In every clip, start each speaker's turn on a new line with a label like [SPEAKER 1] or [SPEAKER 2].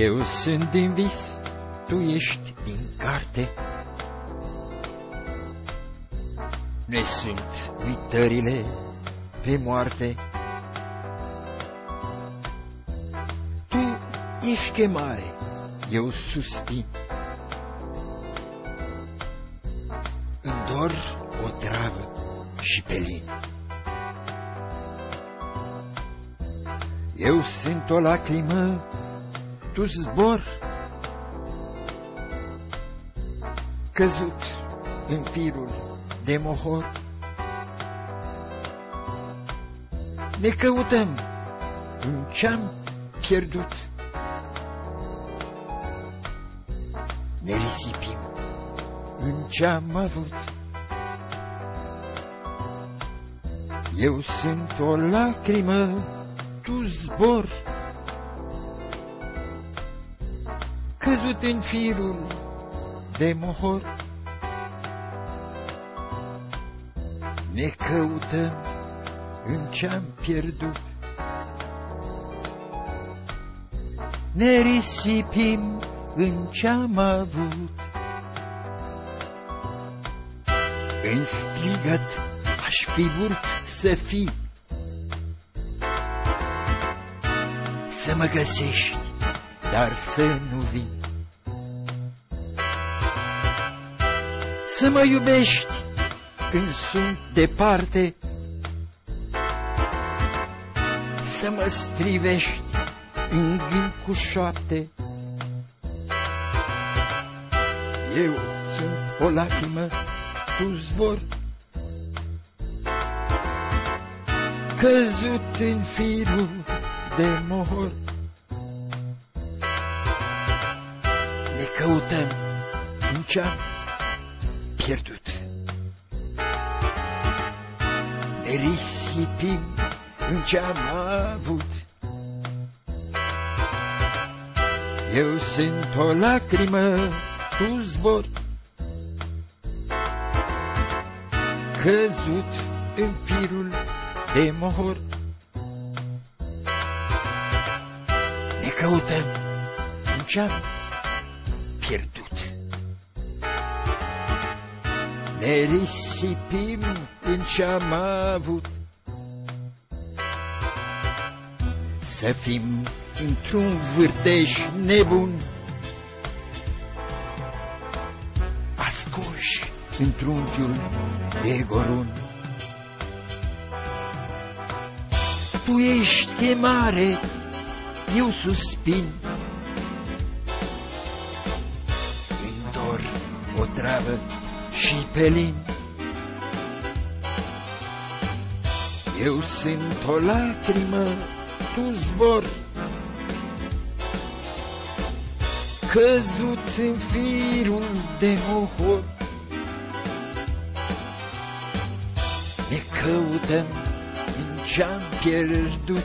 [SPEAKER 1] Eu sunt din vis, tu ești din carte. Ne sunt uitările pe moarte. Tu ești chemare, eu suspin. Îmi dor o travă și pelin. Eu sunt o lacrimă, tu zbor, căzut în firul de mohor. Ne căutăm în ce-am pierdut. Ne risipim în ce-am avut. Eu sunt o lacrimă, tu zbor, căzut în firul de mohor. Ne căutăm în ce-am pierdut. Ne risipim în ce-am avut. În strigăt aș fi vrut să fii, Să mă găsești, dar să nu vii. Să mă iubești când sunt departe, Să mă strivești în gând cu șoapte. Eu sunt o lacrimă, tu zbor, Căzut în firul de mohor. Ne căutăm în ce-am pierdut. Ne risipim în ce-am avut. Eu sunt o lacrimă, tu zbor, Căzut în firul de mohor. Ne căutăm în ce-am pierdut. Ne risipim în ce-am avut. Să fim într-un vârtej nebun, ascunși într-un fiul de gorun. Tu ești chemare, eu suspin. Îmi dor o travă și pelin. Eu sunt o lacrimă, tu zbor, Căzut în firul de mohor. Ne căutăm în ce-am pierdut,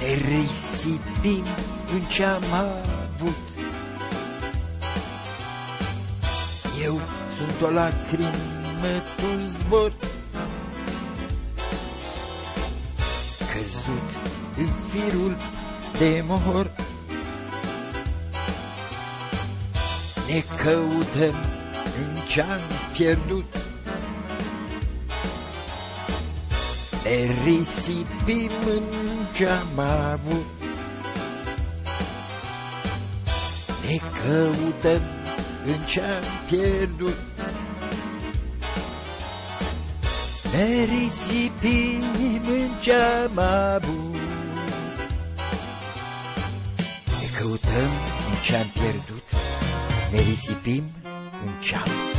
[SPEAKER 1] Ne risipim în ce-am Eu sunt o lacrimă, tu zbor, Căzut în firul de mohor. Ne căutăm în ce-am pierdut, Ne risipim în ce-am avut. Ne căutăm în ce-am pierdut, Ne risipim în ce-am avut. Ne căutăm în ce-am pierdut, Ne risipim în ce-am